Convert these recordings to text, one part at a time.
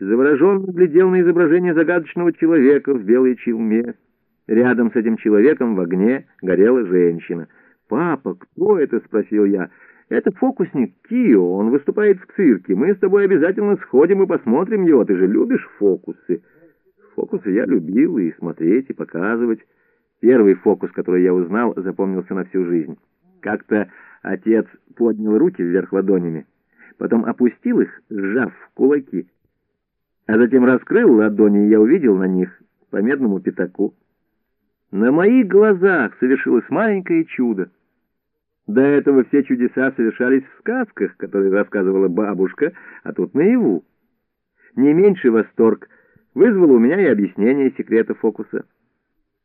завороженно глядел на изображение загадочного человека в белой челме. Рядом с этим человеком в огне горела женщина. «Папа, кто это?» — спросил я. «Это фокусник Кио, он выступает в цирке. Мы с тобой обязательно сходим и посмотрим его. Ты же любишь фокусы?» Фокусы я любил и смотреть, и показывать. Первый фокус, который я узнал, запомнился на всю жизнь. Как-то отец поднял руки вверх ладонями, потом опустил их, сжав кулаки, а затем раскрыл ладони, и я увидел на них по медному пятаку. На моих глазах совершилось маленькое чудо. До этого все чудеса совершались в сказках, которые рассказывала бабушка, а тут наяву. Не меньший восторг вызвало у меня и объяснение секрета фокуса.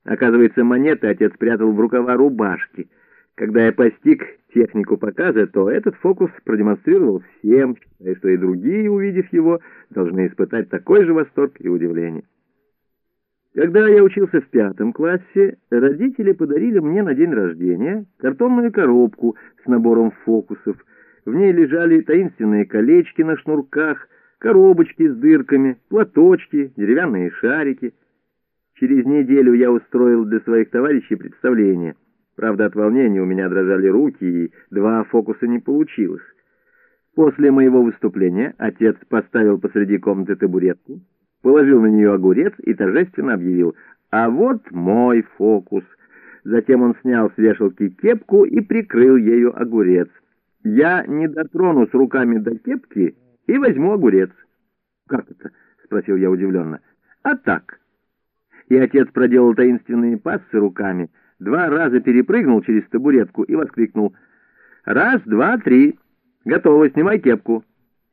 Оказывается, монеты отец прятал в рукава рубашки. Когда я постиг технику показа, то этот фокус продемонстрировал всем, считая, что и другие, увидев его, должны испытать такой же восторг и удивление. Когда я учился в пятом классе, родители подарили мне на день рождения картонную коробку с набором фокусов. В ней лежали таинственные колечки на шнурках, коробочки с дырками, платочки, деревянные шарики. Через неделю я устроил для своих товарищей представление. Правда, от волнения у меня дрожали руки, и два фокуса не получилось. После моего выступления отец поставил посреди комнаты табуретку, положил на нее огурец и торжественно объявил «А вот мой фокус». Затем он снял с вешалки кепку и прикрыл ею огурец. Я не дотронусь руками до кепки и возьму огурец. «Как это?» — спросил я удивленно. «А так». И отец проделал таинственные пассы руками, два раза перепрыгнул через табуретку и воскликнул. «Раз, два, три. Готово, снимай кепку».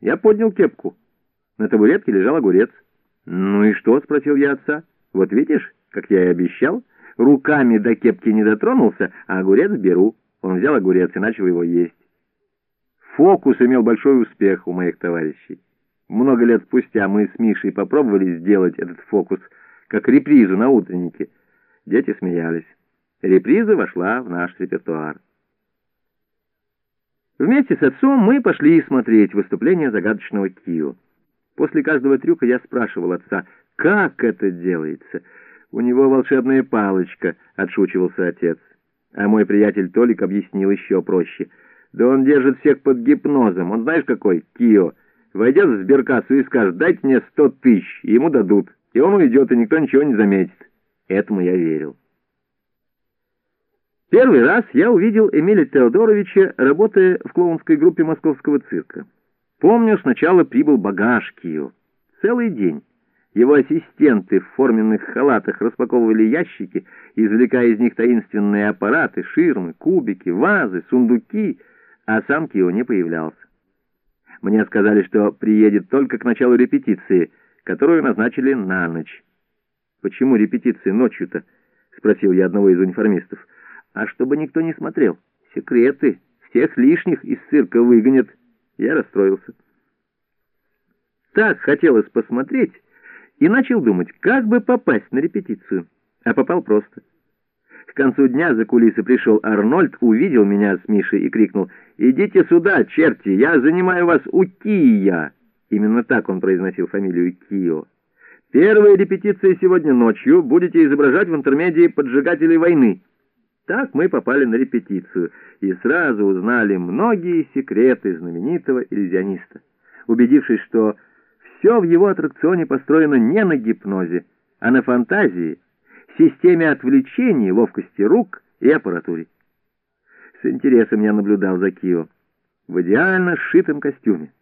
Я поднял кепку. На табуретке лежал огурец. «Ну и что?» — спросил я отца. «Вот видишь, как я и обещал, руками до кепки не дотронулся, а огурец беру». Он взял огурец и начал его есть. Фокус имел большой успех у моих товарищей. Много лет спустя мы с Мишей попробовали сделать этот фокус как репризу на утреннике. Дети смеялись. Реприза вошла в наш репертуар. Вместе с отцом мы пошли смотреть выступление загадочного Кио. После каждого трюка я спрашивал отца, как это делается. У него волшебная палочка, отшучивался отец. А мой приятель Толик объяснил еще проще — да он держит всех под гипнозом. Он знаешь какой? Кио. Войдет в сберкассу и скажет, дайте мне сто тысяч, ему дадут. И он уйдет, и никто ничего не заметит. Этому я верил. Первый раз я увидел Эмиля Теодоровича, работая в клоунской группе московского цирка. Помню, сначала прибыл багаж Кио. Целый день. Его ассистенты в форменных халатах распаковывали ящики, извлекая из них таинственные аппараты, ширмы, кубики, вазы, сундуки — а сам Кио не появлялся. Мне сказали, что приедет только к началу репетиции, которую назначили на ночь. «Почему репетиции ночью-то?» — спросил я одного из униформистов. «А чтобы никто не смотрел. Секреты. Всех лишних из цирка выгонят». Я расстроился. Так хотелось посмотреть, и начал думать, как бы попасть на репетицию. А попал просто. К концу дня за кулисы пришел Арнольд, увидел меня с Мишей и крикнул «Идите сюда, черти, я занимаю вас у Кия!» Именно так он произносил фамилию Кио. «Первая репетиция сегодня ночью. Будете изображать в интермедии поджигателей войны». Так мы попали на репетицию и сразу узнали многие секреты знаменитого иллюзиониста. Убедившись, что все в его аттракционе построено не на гипнозе, а на фантазии – системе отвлечений, ловкости рук и аппаратуре. С интересом я наблюдал за Кио. В идеально сшитом костюме,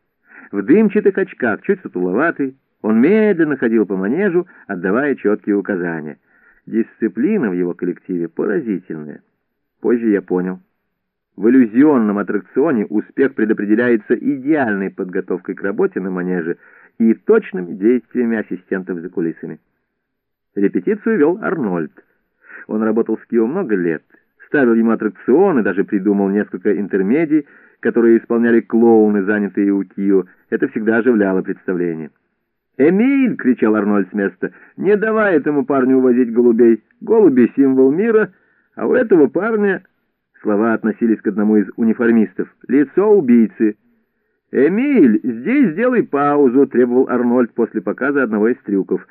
в дымчатых очках, чуть сутуловатый, он медленно ходил по манежу, отдавая четкие указания. Дисциплина в его коллективе поразительная. Позже я понял. В иллюзионном аттракционе успех предопределяется идеальной подготовкой к работе на манеже и точными действиями ассистентов за кулисами. Репетицию вел Арнольд. Он работал с Кио много лет, ставил ему аттракционы, даже придумал несколько интермедий, которые исполняли клоуны, занятые у Кио. Это всегда оживляло представление. «Эмиль!» — кричал Арнольд с места. «Не давай этому парню увозить голубей. Голуби — символ мира, а у этого парня...» Слова относились к одному из униформистов. «Лицо убийцы». «Эмиль, здесь сделай паузу», — требовал Арнольд после показа одного из трюков.